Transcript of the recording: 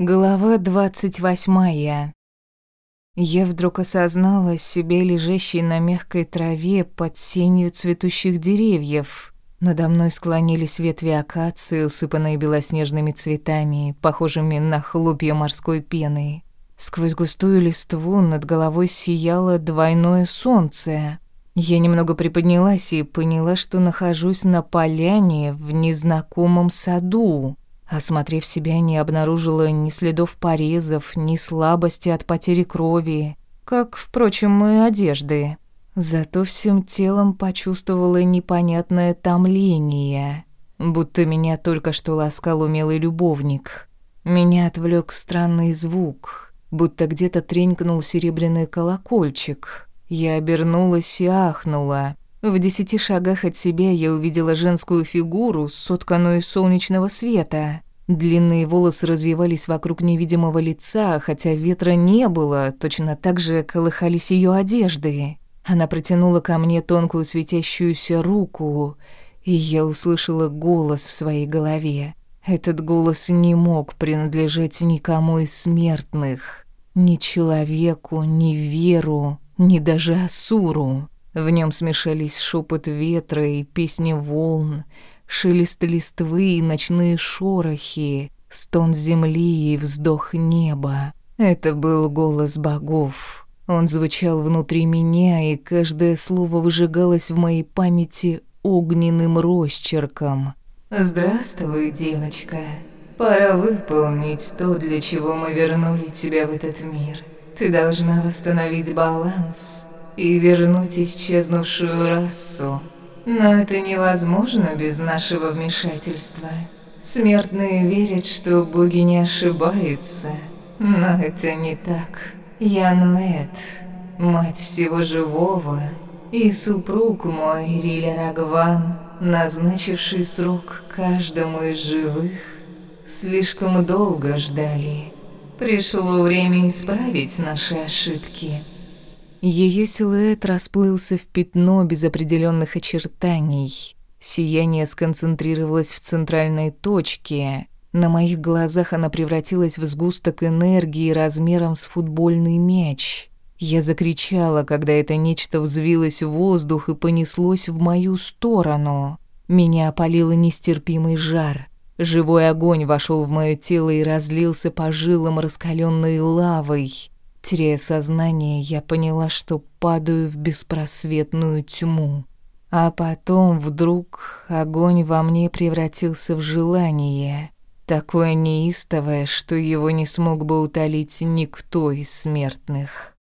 Глава двадцать восьмая. Я вдруг осознала себя лежащей на мягкой траве под сенью цветущих деревьев. Надо мной склонились ветви акации, усыпанные белоснежными цветами, похожими на хлопья морской пены. Сквозь густую листву над головой сияло двойное солнце. Я немного приподнялась и поняла, что нахожусь на поляне в незнакомом саду. Осмотрев себя, не обнаружила ни следов порезов, ни слабости от потери крови, как, впрочем, и одежды. Зато всем телом почувствовала непонятное томление, будто меня только что ласкал умелый любовник. Меня отвлек странный звук, будто где-то тренькнул серебряный колокольчик. Я обернулась и ахнула. В десяти шагах от себя я увидела женскую фигуру, сотканную из солнечного света. Длинные волосы развивались вокруг невидимого лица, хотя ветра не было, точно так же колыхались ее одежды. Она протянула ко мне тонкую светящуюся руку, и я услышала голос в своей голове. Этот голос не мог принадлежать никому из смертных, ни человеку, ни веру, ни даже Асуру. В нем смешались шепот ветра и песни волн, шелест листвы и ночные шорохи, стон земли и вздох неба. Это был голос богов. Он звучал внутри меня, и каждое слово выжигалось в моей памяти огненным росчерком. «Здравствуй, девочка. Пора выполнить то, для чего мы вернули тебя в этот мир. Ты должна восстановить баланс» и вернуть исчезнувшую расу. Но это невозможно без нашего вмешательства. Смертные верят, что боги не ошибаются, но это не так. Я Нуэт, мать всего живого, и супруг мой Риля Рагван, назначивший срок каждому из живых, слишком долго ждали. Пришло время исправить наши ошибки. Ее силуэт расплылся в пятно без определенных очертаний. Сияние сконцентрировалось в центральной точке. На моих глазах она превратилась в сгусток энергии размером с футбольный мяч. Я закричала, когда это нечто взвилось в воздух и понеслось в мою сторону. Меня опалило нестерпимый жар. Живой огонь вошел в мое тело и разлился по жилам раскаленной лавой. Теряя сознание, я поняла, что падаю в беспросветную тьму. А потом вдруг огонь во мне превратился в желание, такое неистовое, что его не смог бы утолить никто из смертных.